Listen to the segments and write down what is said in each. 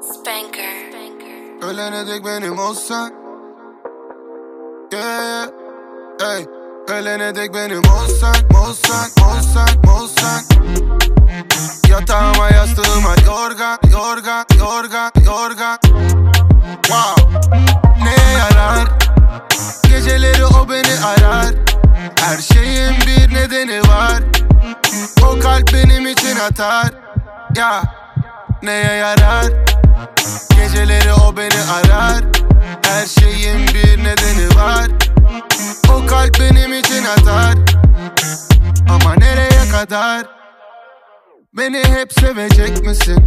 Spanker. Ölene dek benim olsan Yeah, hey Ölene dek benim olsan, olsan, olsan, olsan Yatağıma yastığıma yorgan, yorgan, yorgan, yorgan Wow. Neye yarar? Geceleri o beni arar. Her şeyin bir nedeni var. O kalp benim için atar. Ya Neye yarar? Geceleri o beni arar Her şeyin bir nedeni var O kalp benim için atar Ama nereye kadar? Beni hep sevecek misin?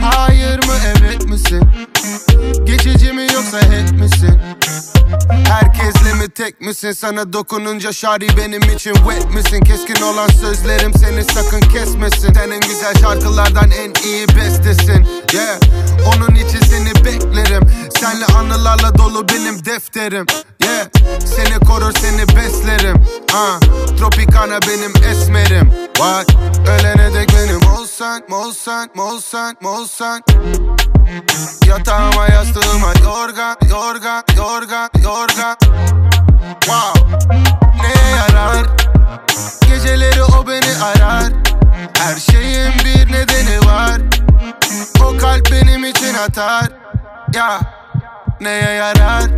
Hayır mı evet misin? Geçici mi yoksa hep misin? Herkesle mi tek misin? Sana dokununca şari benim için wet misin? Keskin olan sözlerim seni sakın kesmesin Sen en güzel şarkılardan en iyi bestesin Yeah. Onun için seni beklerim. Senle anılarla dolu benim defterim. Yeah. Seni korur seni beslerim. Ah, Tropicana benim esmerim. What Ölene dek benim olsan Olsan Olsan Olsan. Yatağıma yastığıma benim için atar. Ya Neye yarar?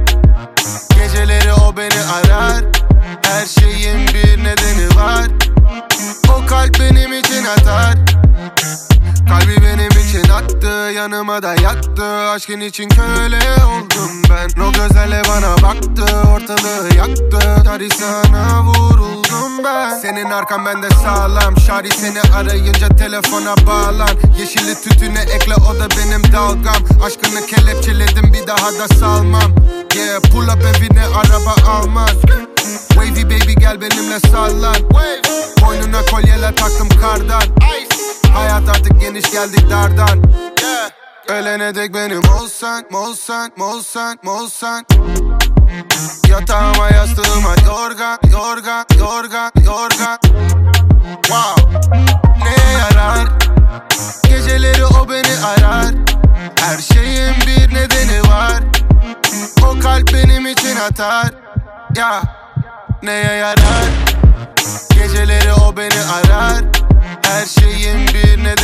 Geceleri o beni arar. Her şeyin bir nedeni var. O kalp benim için atar. Kalbi benim için attı yanıma da yattı Aşkın için köle oldum ben. O gözlerle bana baktı ortalığı yaktı. Tari sana vuruldum ben Senin arkan bende sağlam. Şari seni arayınca telefona bağlan. Yeşili tütüne ekle o da benim dalgam. Aşkını kelepçeledim bir daha da salmam. Yeah pull up evine araba almaz. Wavy baby gel benimle sallan. Boynuna kolyeler taktım kardan. Hayat artık geniş geldik dardan. Ölene dek benim? Olsan, olsan, olsan, olsan Yatağıma yastığıma yorgan yorgan yorgan yorgan Wow Neye yarar? Geceleri o beni arar. Her şeyin bir nedeni var. O kalp benim için atar. Ya Neye yarar? Geceleri o beni arar. Her şeyin bir nedeni